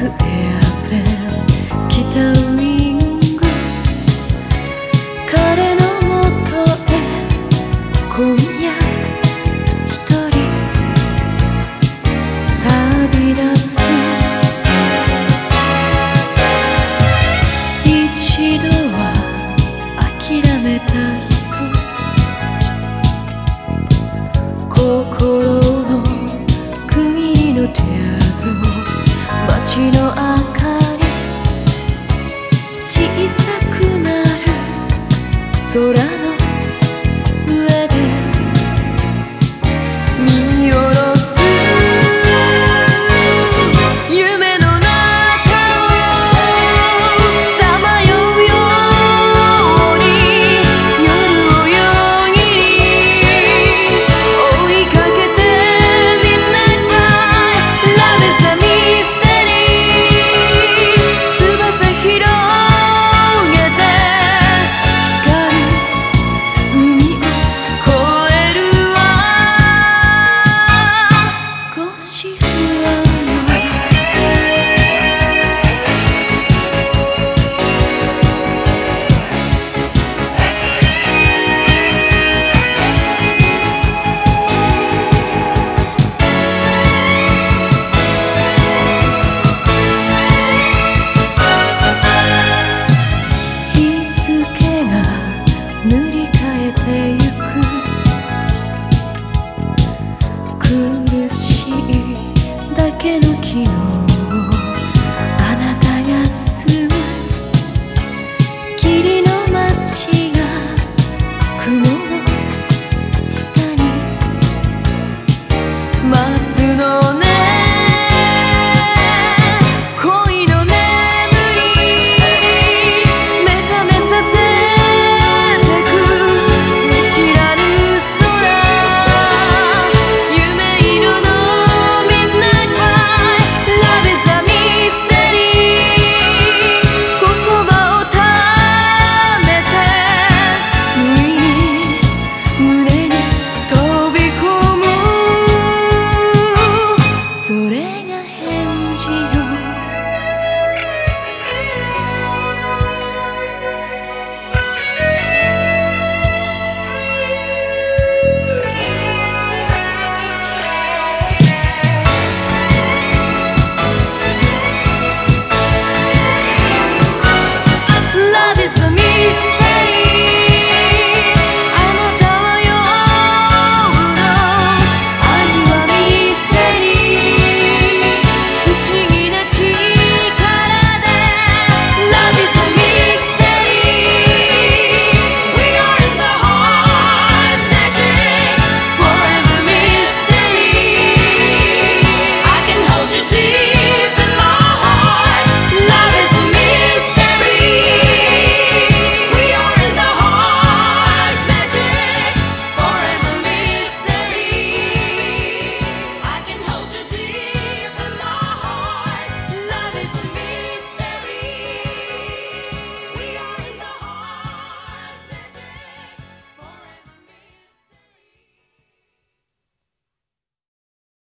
く部屋の明小さくなる。空の苦しいだけの昨日。